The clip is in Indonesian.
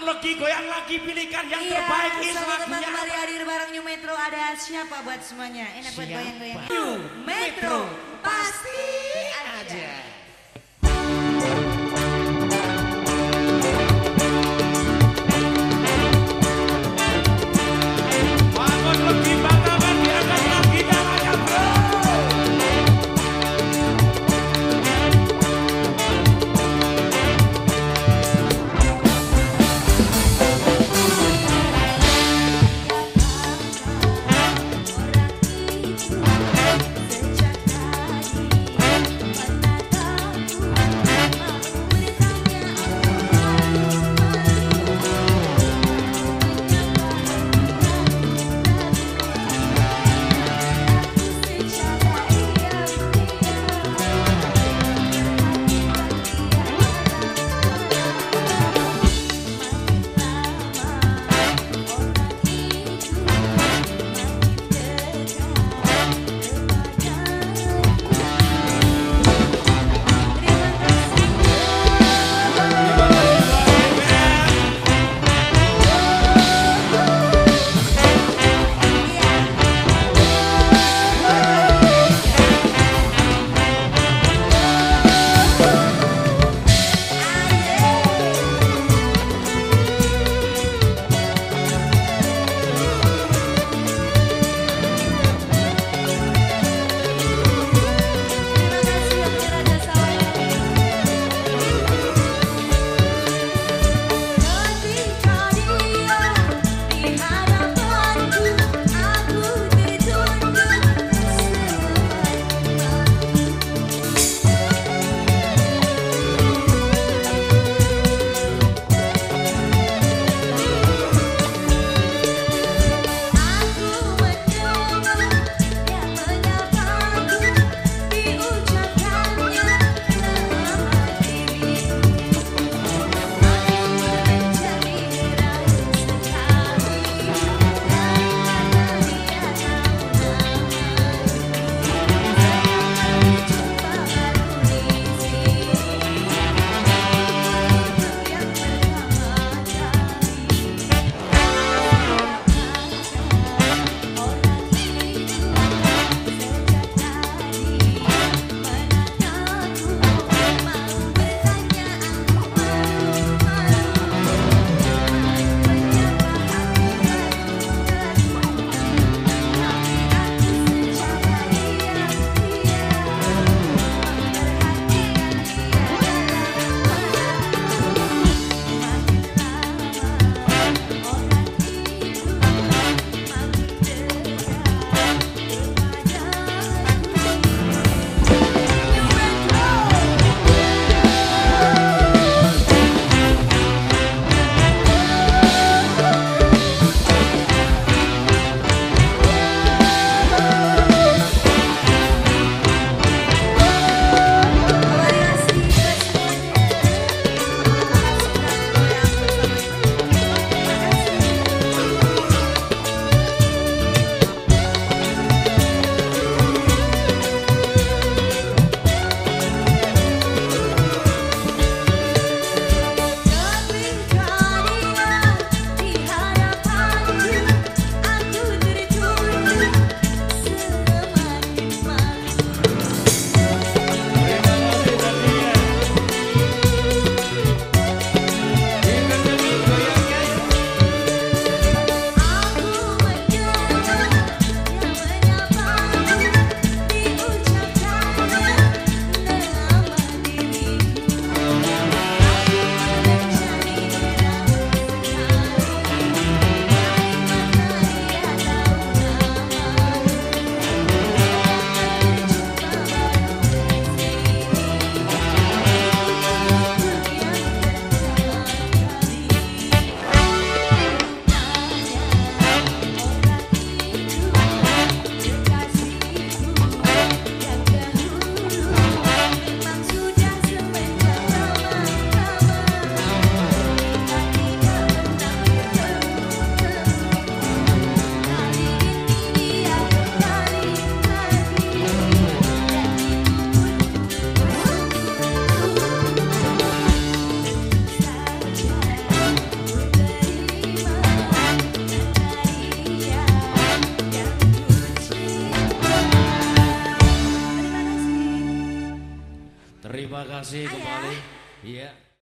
Lagi, goyang lagi, pilihkan yang Iya, terbaik. Ini lagunya kembali hadir bareng New Metro. Ada siapa buat semuanya? Enak buat goyang-goyang. New Metro. Pasti ada. Terima kasih kembali. Iya.